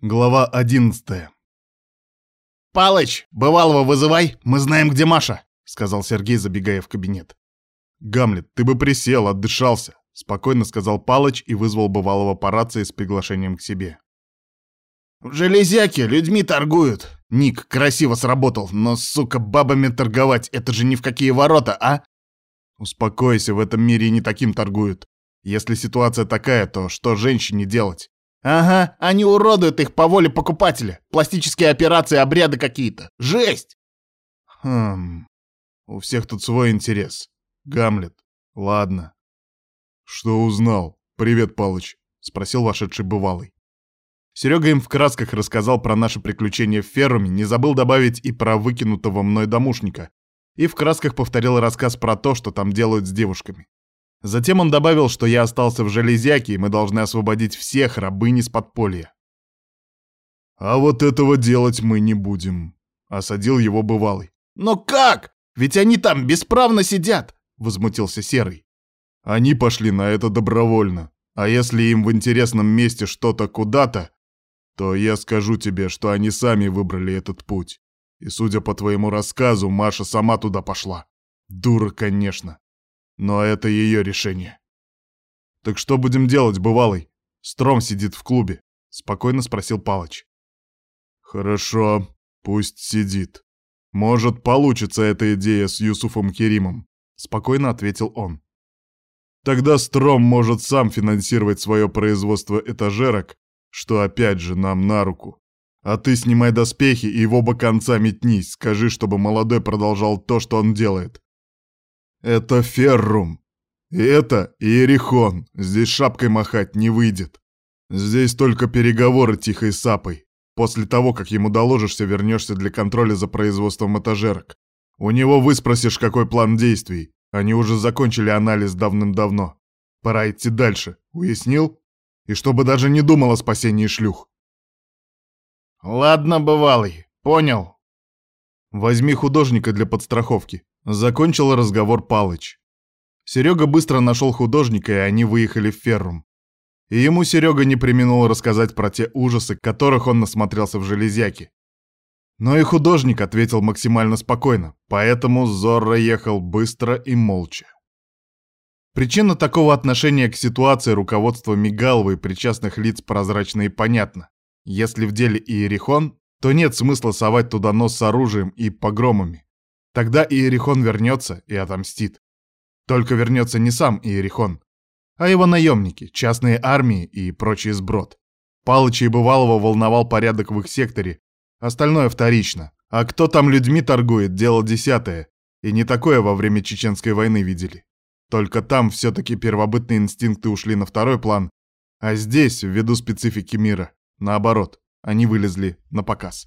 Глава 11 «Палыч, бывалого вызывай, мы знаем, где Маша», — сказал Сергей, забегая в кабинет. «Гамлет, ты бы присел, отдышался», — спокойно сказал Палыч и вызвал бывалого по рации с приглашением к себе. «В железяке людьми торгуют. Ник красиво сработал, но, сука, бабами торговать — это же ни в какие ворота, а?» «Успокойся, в этом мире и не таким торгуют. Если ситуация такая, то что женщине делать?» Ага, они уродуют их по воле покупателя. Пластические операции, обряды какие-то. Жесть! Хм, у всех тут свой интерес. Гамлет, ладно. Что узнал? Привет, Палыч, спросил вошедший бывалый. Серега им в красках рассказал про наши приключения в ферме, не забыл добавить и про выкинутого мной домушника. И в красках повторил рассказ про то, что там делают с девушками. Затем он добавил, что я остался в железяке, и мы должны освободить всех рабынь из подполья. «А вот этого делать мы не будем», — осадил его бывалый. «Но как? Ведь они там бесправно сидят!» — возмутился Серый. «Они пошли на это добровольно. А если им в интересном месте что-то куда-то, то я скажу тебе, что они сами выбрали этот путь. И судя по твоему рассказу, Маша сама туда пошла. Дура, конечно. Но это ее решение. «Так что будем делать, бывалый? Стром сидит в клубе», — спокойно спросил Палыч. «Хорошо, пусть сидит. Может, получится эта идея с Юсуфом Керимом», — спокойно ответил он. «Тогда Стром может сам финансировать свое производство этажерок, что опять же нам на руку. А ты снимай доспехи и в оба конца метнись, скажи, чтобы молодой продолжал то, что он делает. Это Феррум. И это Иерихон. Здесь шапкой махать не выйдет. Здесь только переговоры тихой сапой. После того, как ему доложишься, вернешься для контроля за производством этажерок. У него выспросишь, какой план действий. Они уже закончили анализ давным-давно. Пора идти дальше. Уяснил? И чтобы даже не думал о спасении шлюх. Ладно, бывалый. Понял. Возьми художника для подстраховки. Закончил разговор Палыч. Серега быстро нашел художника, и они выехали в феррум. И ему Серега не применул рассказать про те ужасы, которых он насмотрелся в железяке. Но и художник ответил максимально спокойно, поэтому Зорро ехал быстро и молча. Причина такого отношения к ситуации руководства Мигалова и причастных лиц прозрачна и понятна. Если в деле Иерихон, то нет смысла совать туда нос с оружием и погромами. Тогда Иерихон вернется и отомстит. Только вернется не сам Иерихон, а его наемники, частные армии и прочий сброд. Палыча и Бывалова волновал порядок в их секторе, остальное вторично. А кто там людьми торгует, дело десятое. И не такое во время Чеченской войны видели. Только там все-таки первобытные инстинкты ушли на второй план, а здесь, ввиду специфики мира, наоборот, они вылезли на показ.